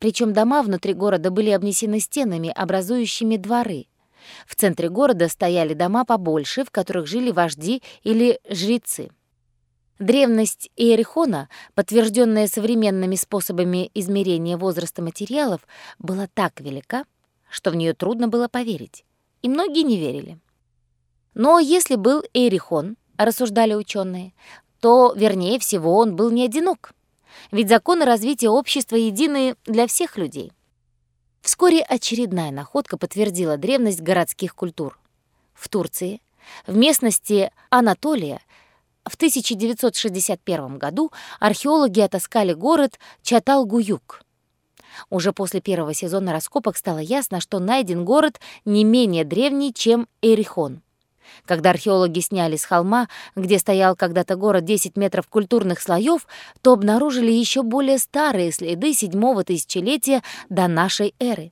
Причем дома внутри города были обнесены стенами, образующими дворы. В центре города стояли дома побольше, в которых жили вожди или жрецы. Древность Иерихона, подтвержденная современными способами измерения возраста материалов, была так велика, что в нее трудно было поверить, и многие не верили. Но если был Иерихон, рассуждали ученые, то, вернее всего, он был не одинок. Ведь законы развития общества едины для всех людей. Вскоре очередная находка подтвердила древность городских культур. В Турции, в местности Анатолия, в 1961 году археологи отыскали город Чаталгуюк. Уже после первого сезона раскопок стало ясно, что найден город не менее древний, чем Эрихон. Когда археологи сняли с холма, где стоял когда-то город 10 метров культурных слоев, то обнаружили еще более старые следы седьмого тысячелетия до нашей эры.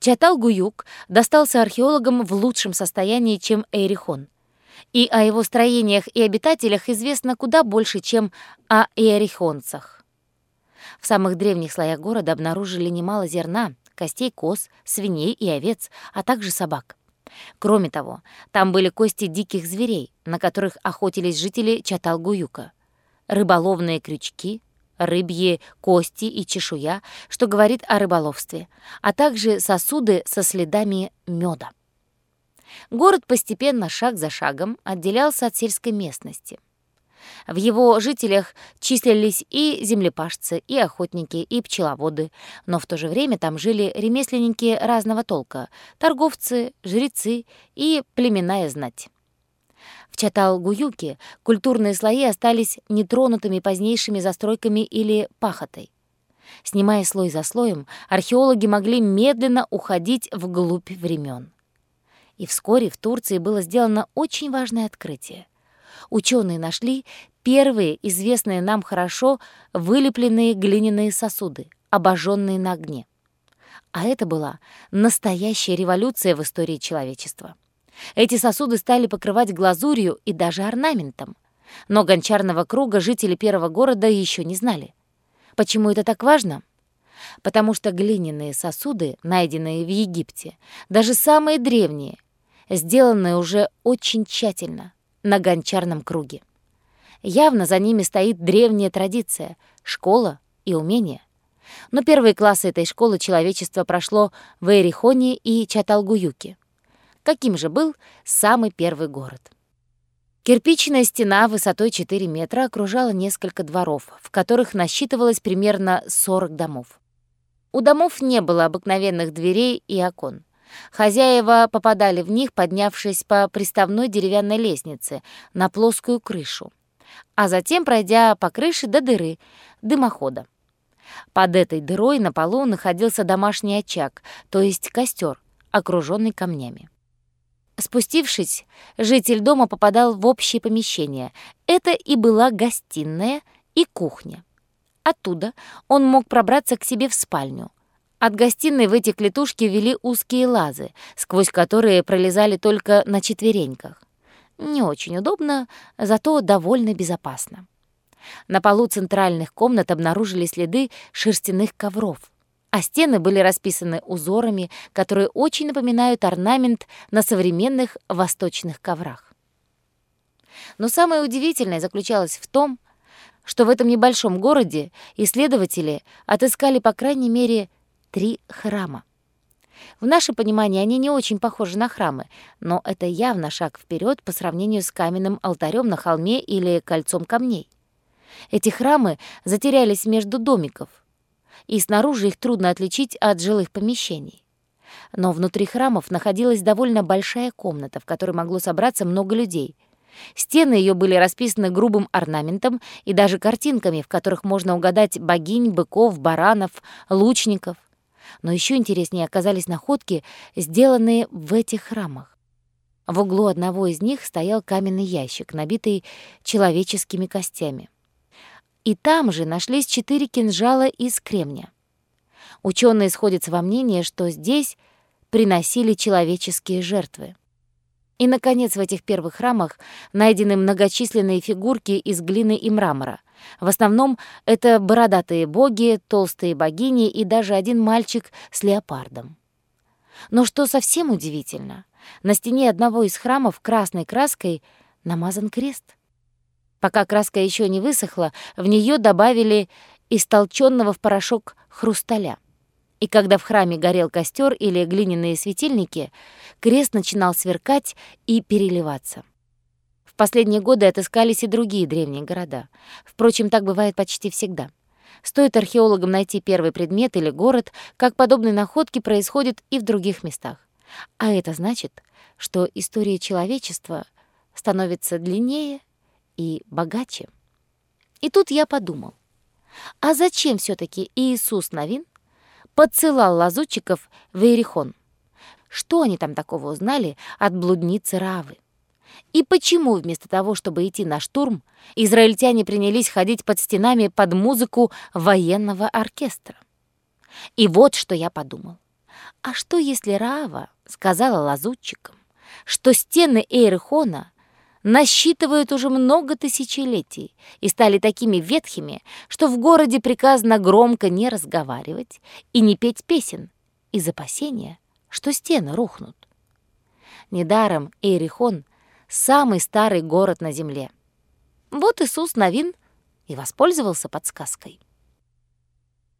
Чатал-Гуюк достался археологам в лучшем состоянии, чем Эрихон. И о его строениях и обитателях известно куда больше, чем о эрихонцах. В самых древних слоях города обнаружили немало зерна, костей коз, свиней и овец, а также собак. Кроме того, там были кости диких зверей, на которых охотились жители Чаталгуюка, рыболовные крючки, рыбьи кости и чешуя, что говорит о рыболовстве, а также сосуды со следами меда. Город постепенно, шаг за шагом, отделялся от сельской местности — в его жителях числились и землепашцы, и охотники, и пчеловоды, но в то же время там жили ремесленники разного толка, торговцы, жрецы и племенная знать. В Чатал-Гуюке культурные слои остались нетронутыми позднейшими застройками или пахотой. Снимая слой за слоем, археологи могли медленно уходить вглубь времен. И вскоре в Турции было сделано очень важное открытие — ученые нашли первые известные нам хорошо вылепленные глиняные сосуды, обожженные на огне. А это была настоящая революция в истории человечества. Эти сосуды стали покрывать глазурью и даже орнаментом. Но гончарного круга жители первого города еще не знали. Почему это так важно? Потому что глиняные сосуды, найденные в Египте, даже самые древние, сделанные уже очень тщательно, на гончарном круге. Явно за ними стоит древняя традиция — школа и умение. Но первые классы этой школы человечество прошло в Эрихоне и Чаталгуюке. Каким же был самый первый город? Кирпичная стена высотой 4 метра окружала несколько дворов, в которых насчитывалось примерно 40 домов. У домов не было обыкновенных дверей и окон. Хозяева попадали в них, поднявшись по приставной деревянной лестнице на плоскую крышу, а затем пройдя по крыше до дыры, дымохода. Под этой дырой на полу находился домашний очаг, то есть костер, окруженный камнями. Спустившись, житель дома попадал в общее помещение. Это и была гостиная и кухня. Оттуда он мог пробраться к себе в спальню. От гостиной в эти клетушки вели узкие лазы, сквозь которые пролезали только на четвереньках. Не очень удобно, зато довольно безопасно. На полу центральных комнат обнаружили следы шерстяных ковров, а стены были расписаны узорами, которые очень напоминают орнамент на современных восточных коврах. Но самое удивительное заключалось в том, что в этом небольшом городе исследователи отыскали по крайней мере три храма. В наше понимание они не очень похожи на храмы, но это явно шаг вперед по сравнению с каменным алтарем на холме или кольцом камней. Эти храмы затерялись между домиков, и снаружи их трудно отличить от жилых помещений. Но внутри храмов находилась довольно большая комната, в которой могло собраться много людей. Стены ее были расписаны грубым орнаментом и даже картинками, в которых можно угадать богинь, быков, баранов, лучников. Но еще интереснее оказались находки, сделанные в этих храмах. В углу одного из них стоял каменный ящик, набитый человеческими костями. И там же нашлись четыре кинжала из кремня. Ученые сходятся во мнении, что здесь приносили человеческие жертвы. И, наконец, в этих первых храмах найдены многочисленные фигурки из глины и мрамора — В основном это бородатые боги, толстые богини и даже один мальчик с леопардом. Но что совсем удивительно, на стене одного из храмов красной краской намазан крест. Пока краска еще не высохла, в нее добавили истолченного в порошок хрусталя. И когда в храме горел костер или глиняные светильники, крест начинал сверкать и переливаться. Последние годы отыскались и другие древние города. Впрочем, так бывает почти всегда. Стоит археологам найти первый предмет или город, как подобные находки происходят и в других местах. А это значит, что история человечества становится длиннее и богаче. И тут я подумал, а зачем все таки Иисус Новин подсылал лазутчиков в Иерихон? Что они там такого узнали от блудницы Равы? И почему вместо того, чтобы идти на штурм, израильтяне принялись ходить под стенами под музыку военного оркестра? И вот что я подумал. А что, если Раава сказала лазутчикам, что стены Эйрхона насчитывают уже много тысячелетий и стали такими ветхими, что в городе приказано громко не разговаривать и не петь песен из опасения, что стены рухнут. Недаром Эйрихон — самый старый город на земле. Вот Иисус Новин и воспользовался подсказкой.